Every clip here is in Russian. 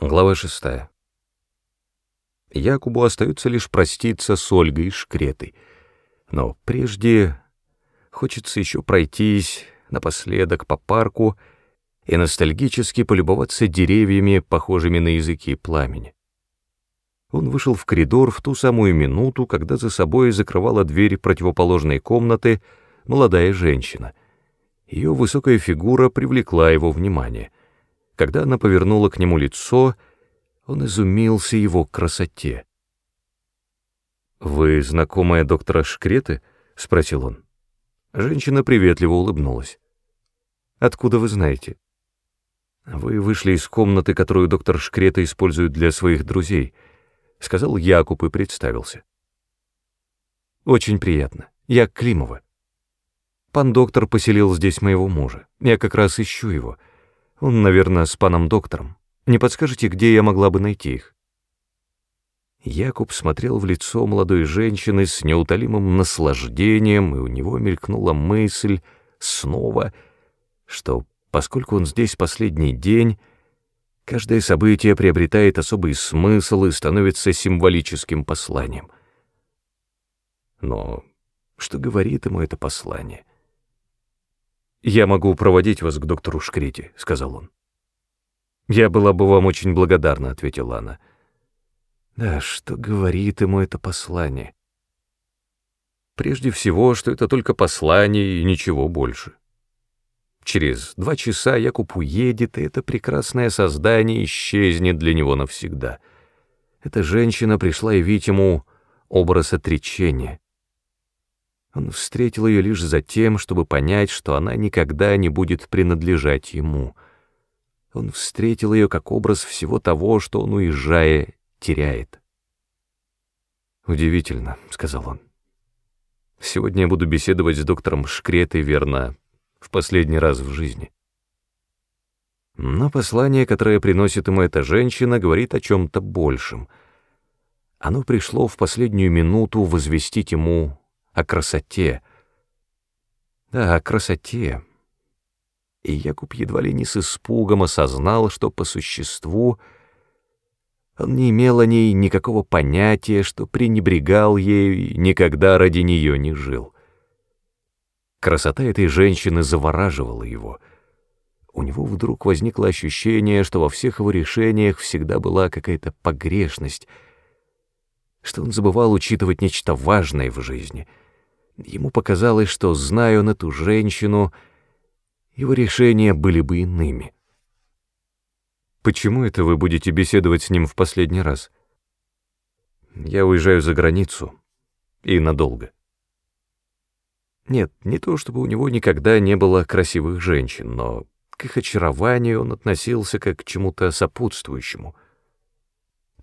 Глава шестая. Якубу остается лишь проститься с Ольгой и Шкретой. Но прежде хочется еще пройтись напоследок по парку и ностальгически полюбоваться деревьями, похожими на языки пламени. Он вышел в коридор в ту самую минуту, когда за собой закрывала дверь противоположной комнаты молодая женщина. Ее высокая фигура привлекла его внимание — когда она повернула к нему лицо, он изумился его красоте. «Вы знакомая доктора Шкреты?» — спросил он. Женщина приветливо улыбнулась. «Откуда вы знаете?» «Вы вышли из комнаты, которую доктор Шкрета использует для своих друзей», — сказал Якуб и представился. «Очень приятно. Я Климова. Пан доктор поселил здесь моего мужа. Я как раз ищу его. Он, наверное, с паном доктором. Не подскажете, где я могла бы найти их?» Якуб смотрел в лицо молодой женщины с неутолимым наслаждением, и у него мелькнула мысль снова, что, поскольку он здесь последний день, каждое событие приобретает особый смысл и становится символическим посланием. Но что говорит ему это послание? «Я могу проводить вас к доктору Шкрити», — сказал он. «Я была бы вам очень благодарна», — ответила она. «Да, что говорит ему это послание?» Прежде всего, что это только послание и ничего больше. Через два часа Якуб уедет, и это прекрасное создание исчезнет для него навсегда. Эта женщина пришла явить ему образ отречения. Он встретил ее лишь за тем, чтобы понять, что она никогда не будет принадлежать ему. Он встретил ее как образ всего того, что он, уезжая, теряет. «Удивительно», — сказал он. «Сегодня я буду беседовать с доктором Шкретой, верно, в последний раз в жизни». Но послание, которое приносит ему эта женщина, говорит о чем-то большем. Оно пришло в последнюю минуту возвестить ему о красоте. Да, о красоте. И Якуб едва ли не с испугом осознал, что по существу он не имел о ней никакого понятия, что пренебрегал ею и никогда ради нее не жил. Красота этой женщины завораживала его. У него вдруг возникло ощущение, что во всех его решениях всегда была какая-то погрешность, что он забывал учитывать нечто важное в жизни — Ему показалось, что, зная он эту женщину, его решения были бы иными. «Почему это вы будете беседовать с ним в последний раз?» «Я уезжаю за границу. И надолго». Нет, не то чтобы у него никогда не было красивых женщин, но к их очарованию он относился как к чему-то сопутствующему.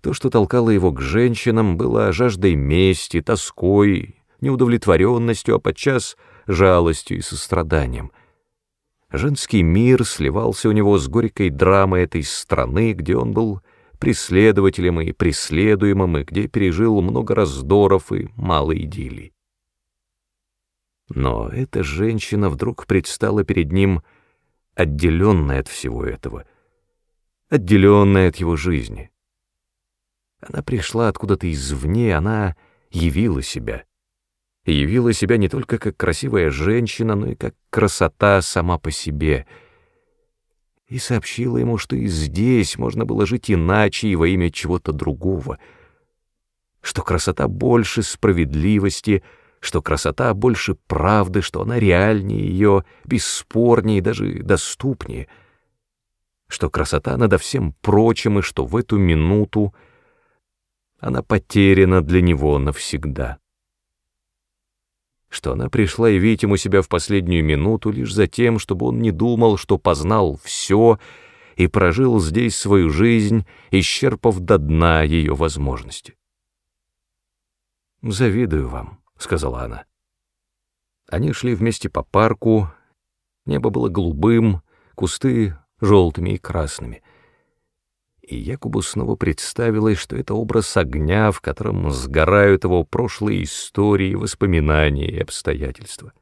То, что толкало его к женщинам, было жаждой мести, тоской неудовлетворенностью, а подчас жалостью и состраданием. Женский мир сливался у него с горькой драмой этой страны, где он был преследователем и преследуемым, и где пережил много раздоров и мало идиллий. Но эта женщина вдруг предстала перед ним отделенная от всего этого, отделенная от его жизни. Она пришла откуда-то извне, она явила себя и явила себя не только как красивая женщина, но и как красота сама по себе. И сообщила ему, что и здесь можно было жить иначе и во имя чего-то другого, что красота больше справедливости, что красота больше правды, что она реальнее ее, бесспорнее и даже доступнее, что красота надо всем прочим и что в эту минуту она потеряна для него навсегда что она пришла явить ему себя в последнюю минуту лишь за тем, чтобы он не думал, что познал все и прожил здесь свою жизнь, исчерпав до дна ее возможности. «Завидую вам», — сказала она. Они шли вместе по парку, небо было голубым, кусты — желтыми и красными — и Якубу снова представилось, что это образ огня, в котором сгорают его прошлые истории, воспоминания и обстоятельства.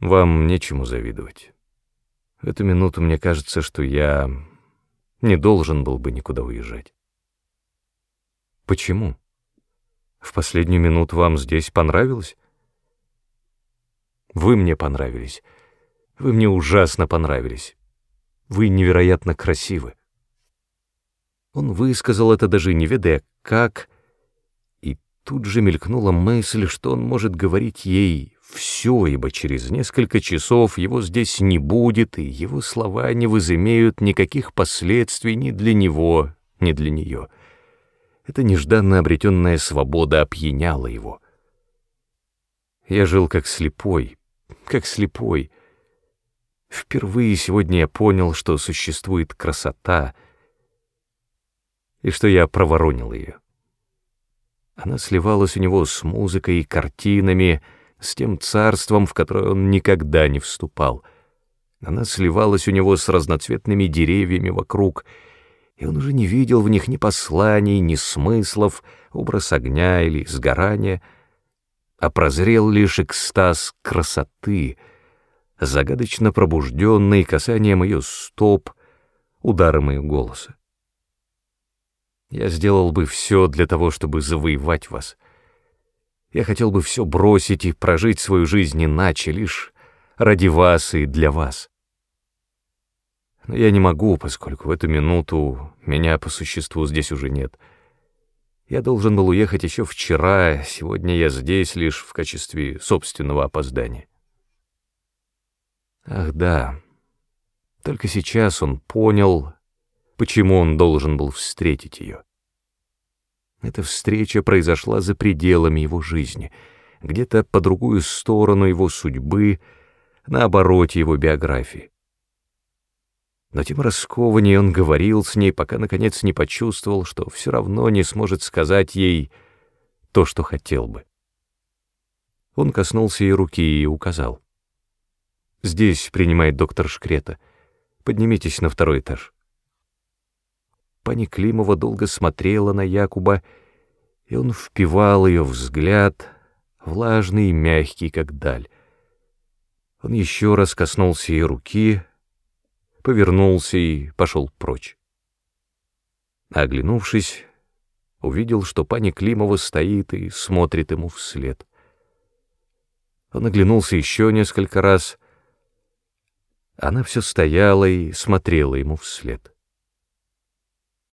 Вам нечему завидовать. В эту минуту мне кажется, что я не должен был бы никуда уезжать. Почему? В последнюю минуту вам здесь понравилось? Вы мне понравились. Вы мне ужасно понравились. Вы невероятно красивы. Он высказал это даже не ведая как, и тут же мелькнула мысль, что он может говорить ей все, ибо через несколько часов его здесь не будет, и его слова не возымеют никаких последствий ни для него, ни для нее. Эта нежданно обретенная свобода опьяняла его. Я жил как слепой, как слепой. Впервые сегодня я понял, что существует красота, и что я проворонил ее. Она сливалась у него с музыкой и картинами, с тем царством, в которое он никогда не вступал. Она сливалась у него с разноцветными деревьями вокруг, и он уже не видел в них ни посланий, ни смыслов, образ огня или сгорания, а прозрел лишь экстаз красоты, загадочно пробужденный касанием ее стоп, ударом ее голоса. Я сделал бы все для того, чтобы завоевать вас — я хотел бы все бросить и прожить свою жизнь иначе, лишь ради вас и для вас. Но я не могу, поскольку в эту минуту меня по существу здесь уже нет. Я должен был уехать еще вчера, сегодня я здесь лишь в качестве собственного опоздания. Ах да, только сейчас он понял, почему он должен был встретить ее. Эта встреча произошла за пределами его жизни, где-то по другую сторону его судьбы, на обороте его биографии. Но тем раскованнее он говорил с ней, пока, наконец, не почувствовал, что все равно не сможет сказать ей то, что хотел бы. Он коснулся ей руки и указал. «Здесь принимает доктор Шкрета. Поднимитесь на второй этаж». Пани Климова долго смотрела на Якуба, и он впивал ее взгляд, влажный и мягкий, как даль. Он еще раз коснулся ее руки, повернулся и пошел прочь. Оглянувшись, увидел, что пани Климова стоит и смотрит ему вслед. Он оглянулся еще несколько раз. Она все стояла и смотрела ему вслед.